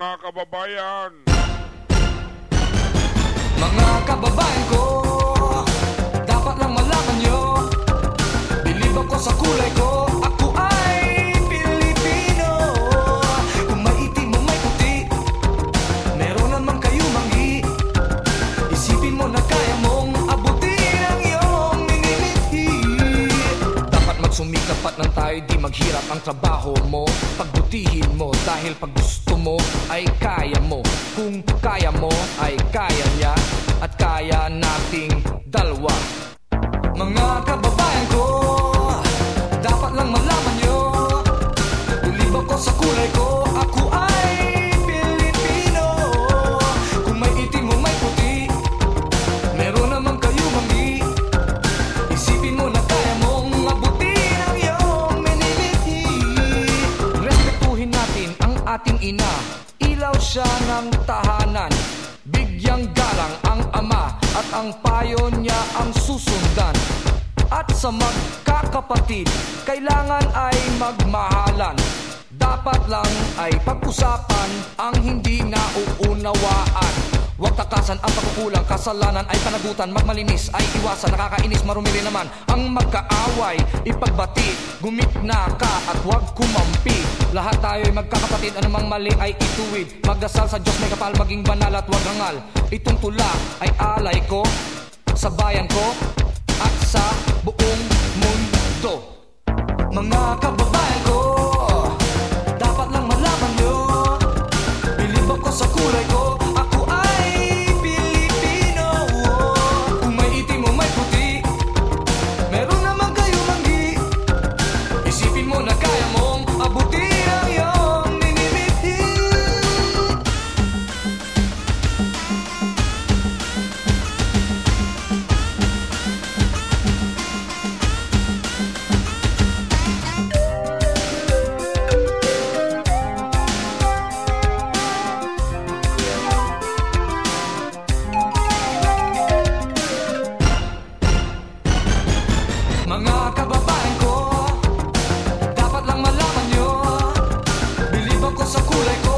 kababayan. Mga kababayan ko Dapat lang malaman nyo Bilib ako sa kulay ko. Ako ay Pilipino. Kung may itim o may puti Meron naman kayo manggi Isipin mo na kaya mong nang tayo di maghirap ang trabaho mo. Pagbutihin mo dahil pag gusto mo ay kaya mo. Kung kaya mo ay kaya niya At kaya nating dalawa. Mga kababayan ating ina. Ilaw siya ng tahanan. Bigyang galang ang ama At ang payo niya ang susundan. At sa magkakapatid Kailangan ay magmahalan. Dapat lang ay pag-usapan Ang hindi nauunawaan. Huwag takasan ang pagkukulang Kasalanan ay panagutan. Magmalinis ay iwasan Nakakainis marumi rin naman. Ang magkaaway Ipagbati Gumitna ka at huwag kumampi lahat tayo ay magkakapatid Anumang mali ay ituwid. Magdasal sa Diyos may kapal Maging banal at wag hangal Itong tula ay alay ko Sa bayan ko At sa buong mundo. Mga kababayan ko Să culeg